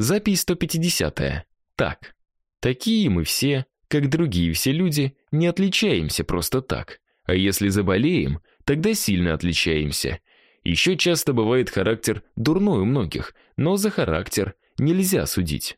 Запись 150. -я. Так. Такие мы все, как другие все люди, не отличаемся просто так. А если заболеем, тогда сильно отличаемся. Еще часто бывает характер дурной у многих, но за характер нельзя судить.